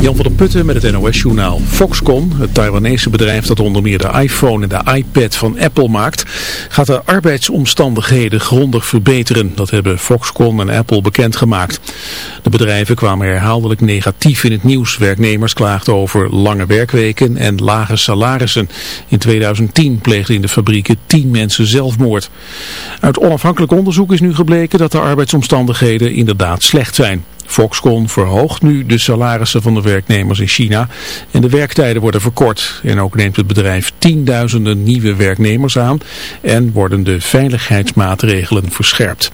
Jan van der Putten met het NOS-journaal. Foxconn, het Taiwanese bedrijf dat onder meer de iPhone en de iPad van Apple maakt, gaat de arbeidsomstandigheden grondig verbeteren. Dat hebben Foxconn en Apple bekendgemaakt. De bedrijven kwamen herhaaldelijk negatief in het nieuws. Werknemers klaagden over lange werkweken en lage salarissen. In 2010 pleegden in de fabrieken 10 mensen zelfmoord. Uit onafhankelijk onderzoek is nu gebleken dat de arbeidsomstandigheden inderdaad slecht zijn. Foxconn verhoogt nu de salarissen van de werknemers in China en de werktijden worden verkort. En ook neemt het bedrijf tienduizenden nieuwe werknemers aan en worden de veiligheidsmaatregelen verscherpt.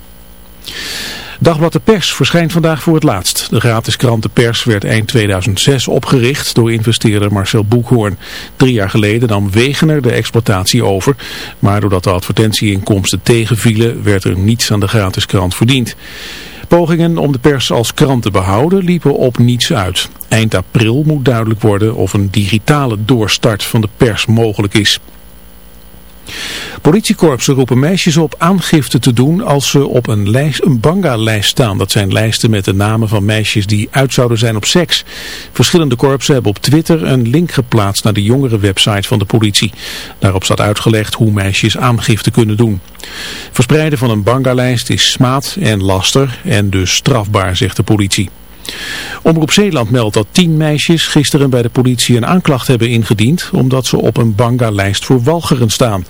Dagblad de Pers verschijnt vandaag voor het laatst. De gratis krant De Pers werd eind 2006 opgericht door investeerder Marcel Boekhoorn. Drie jaar geleden nam Wegener de exploitatie over, maar doordat de advertentieinkomsten tegenvielen werd er niets aan de gratis krant verdiend. Pogingen om de pers als krant te behouden liepen op niets uit. Eind april moet duidelijk worden of een digitale doorstart van de pers mogelijk is. Politiekorpsen roepen meisjes op aangifte te doen als ze op een, lijst, een banga-lijst staan. Dat zijn lijsten met de namen van meisjes die uit zouden zijn op seks. Verschillende korpsen hebben op Twitter een link geplaatst naar de jongere website van de politie. Daarop staat uitgelegd hoe meisjes aangifte kunnen doen. Verspreiden van een banga-lijst is smaad en laster en dus strafbaar, zegt de politie. Omroep Zeeland meldt dat tien meisjes gisteren bij de politie een aanklacht hebben ingediend omdat ze op een banga-lijst voor walgeren staan.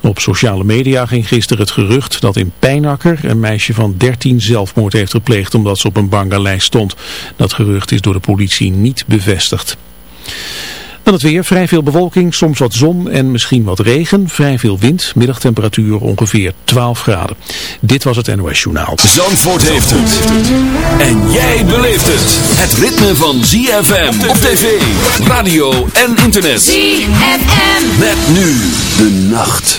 Op sociale media ging gisteren het gerucht dat in Pijnakker een meisje van 13 zelfmoord heeft gepleegd omdat ze op een banga-lijst stond. Dat gerucht is door de politie niet bevestigd. Dan het weer, vrij veel bewolking, soms wat zon en misschien wat regen. Vrij veel wind, middagtemperatuur ongeveer 12 graden. Dit was het NOS Journaal. Zandvoort heeft het. En jij beleeft het. Het ritme van ZFM op tv, radio en internet. ZFM. Met nu de nacht.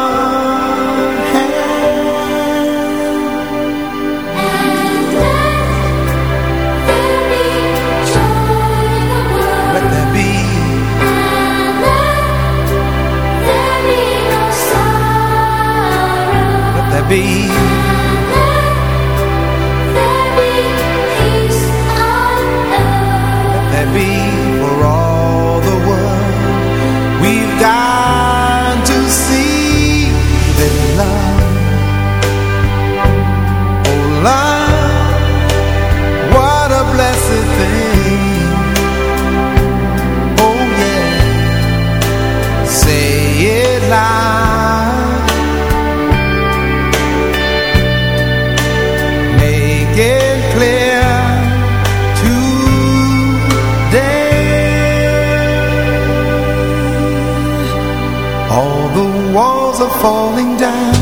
are falling down.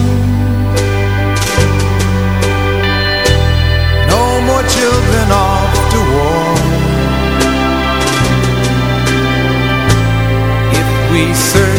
No more children off to war. If we search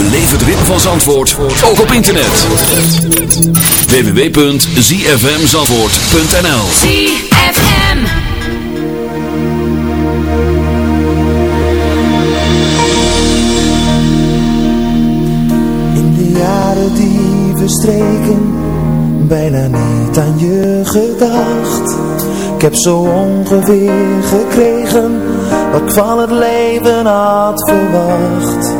Beleef het ritme van Zandvoort, ook op internet. www.zfmzandvoort.nl In de jaren die verstreken, bijna niet aan je gedacht. Ik heb zo ongeveer gekregen, wat ik van het leven had verwacht.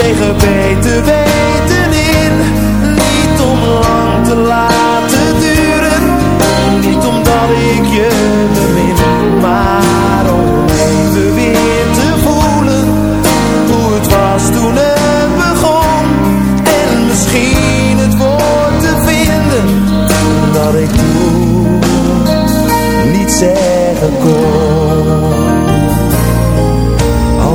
tegen beter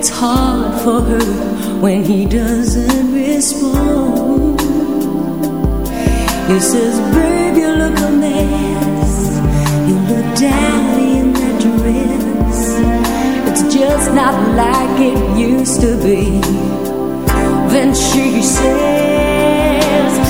It's hard for her when he doesn't respond. He says, Babe, you look a mess. You look down in that dress. It's just not like it used to be. Then she says,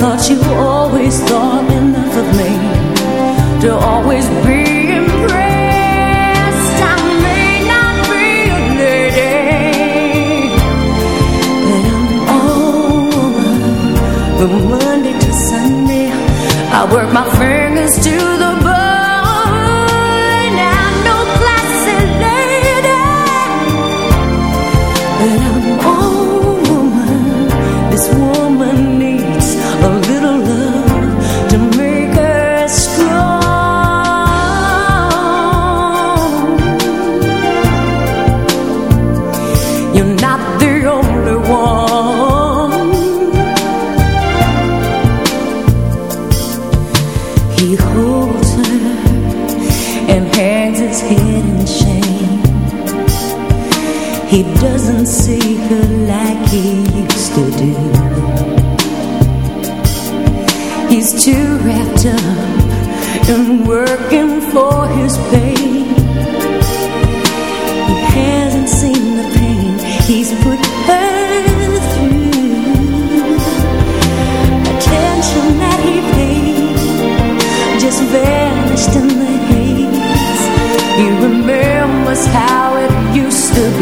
thought you always thought enough of me to always be impressed. I may not be a lady, but I'm all woman from Monday to Sunday. I work my fingers to the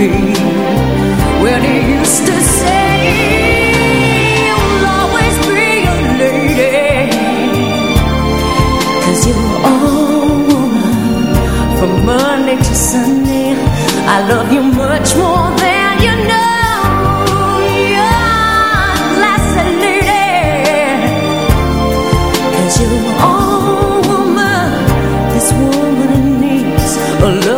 when used to say. you're all woman from Monday to Sunday. I love you much more than you know. You're you're all woman. This woman needs a love.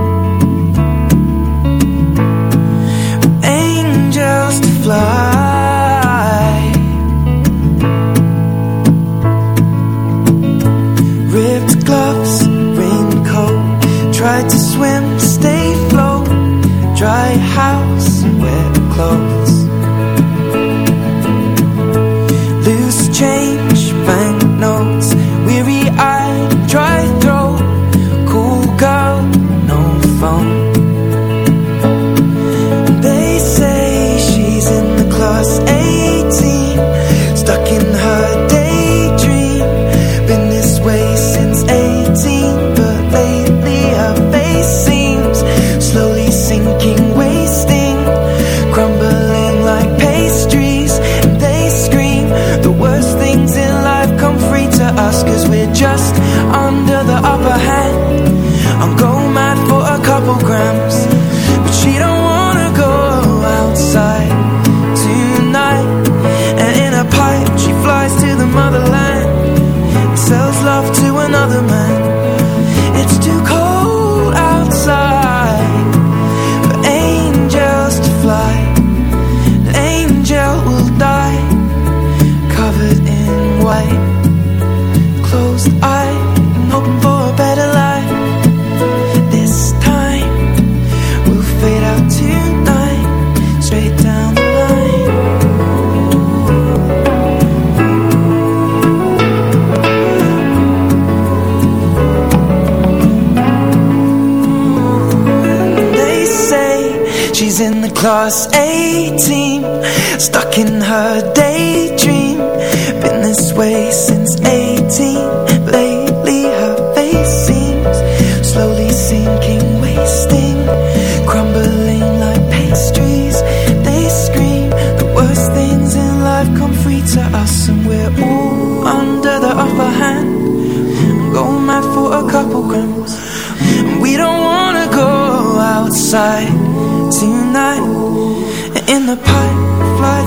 climb. Ripped gloves, raincoat, tried to swim, stay float. Dry house, wet clothes.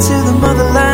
to the motherland.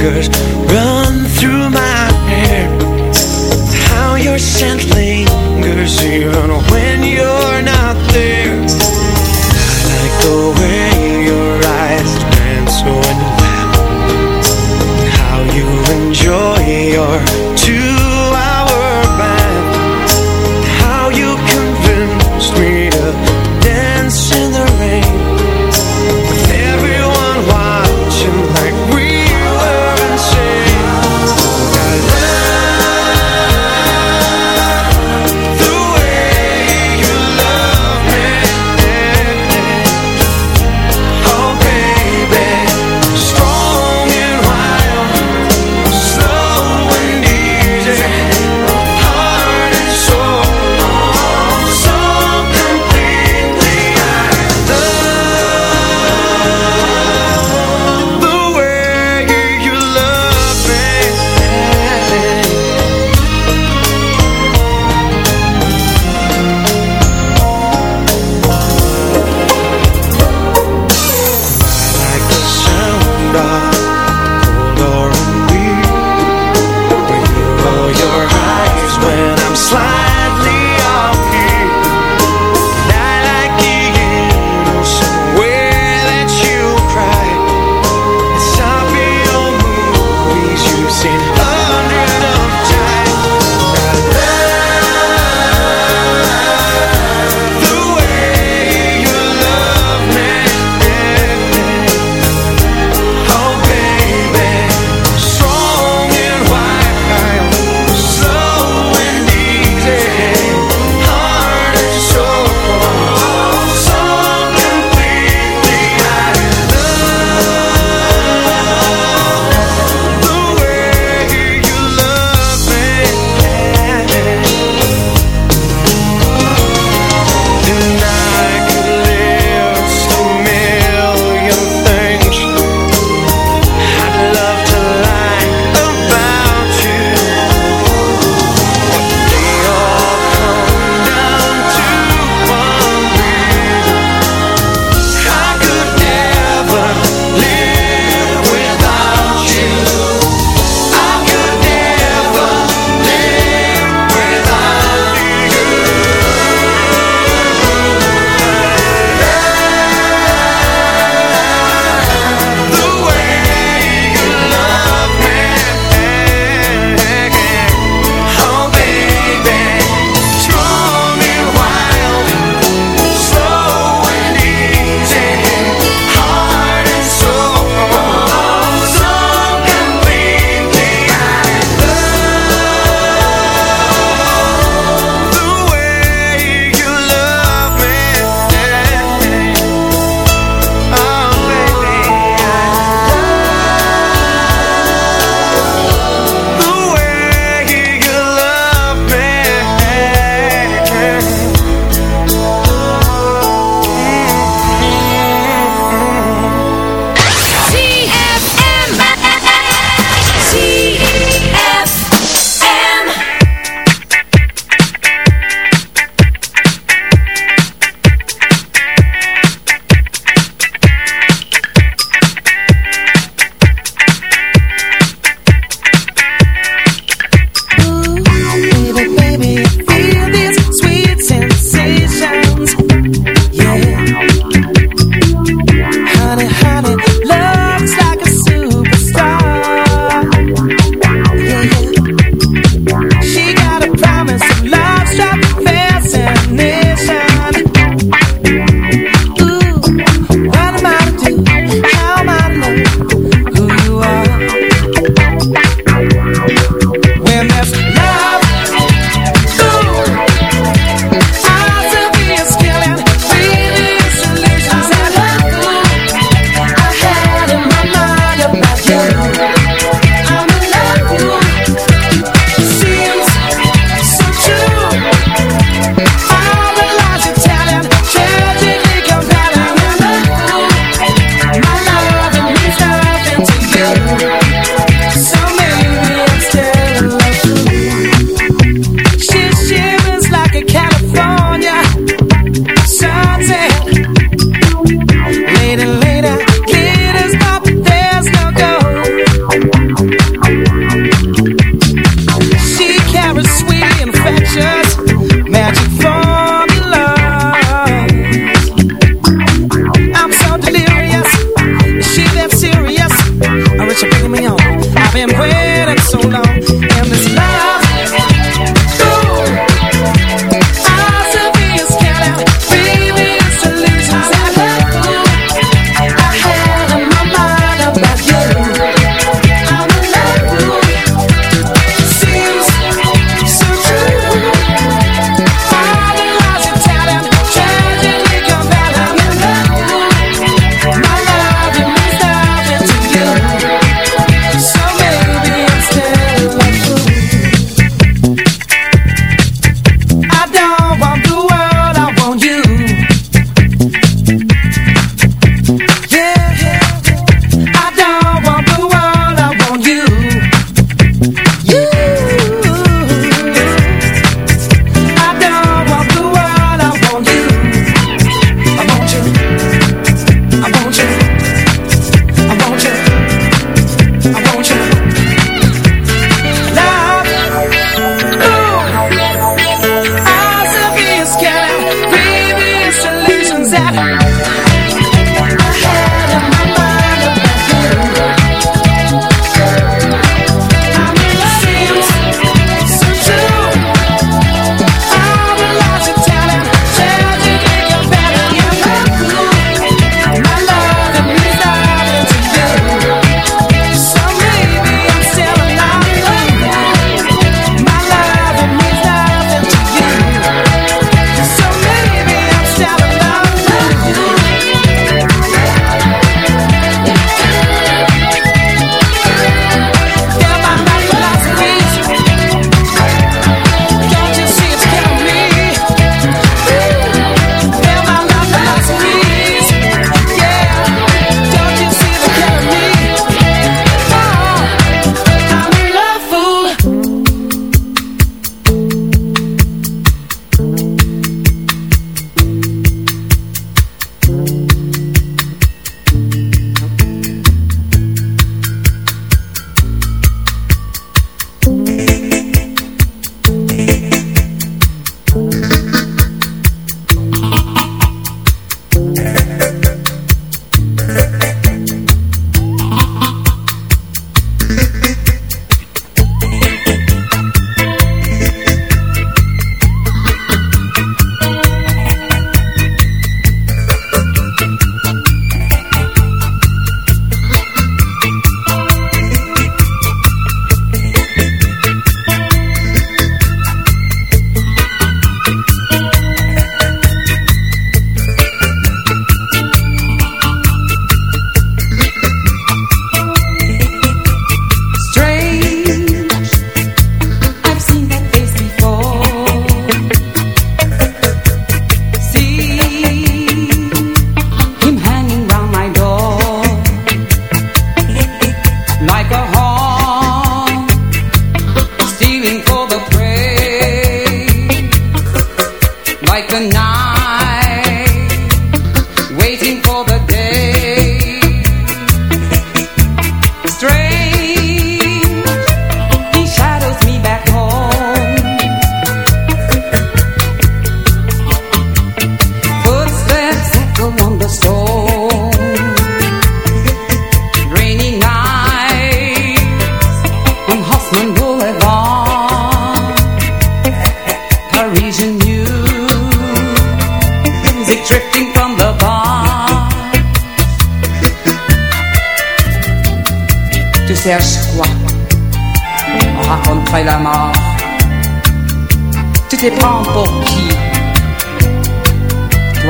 Fingers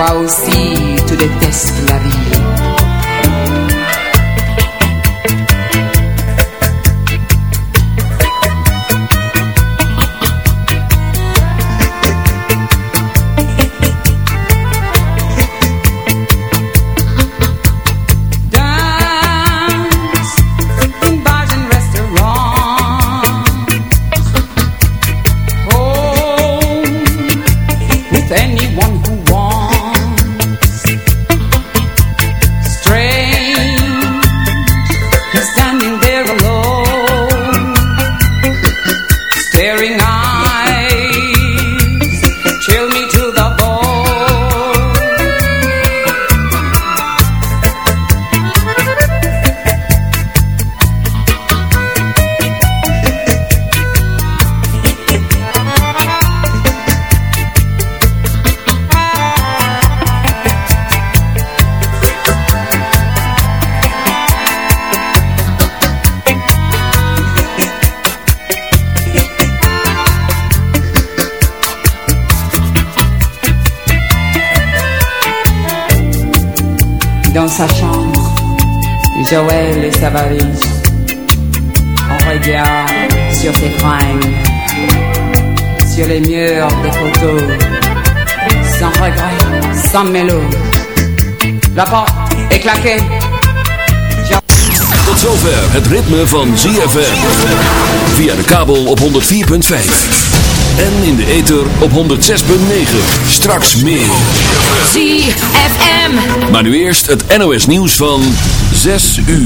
moi aussi, tu détestes la vie. Sa valise. On regarde sur ses fringues, sur les murs des photos, sans regret, sans mélo. La porte est claquée. Tot zover het ritme van ZFM. Via de kabel op 104.5. En in de ether op 106.9. Straks meer. ZFM. Maar nu eerst het NOS nieuws van 6 uur.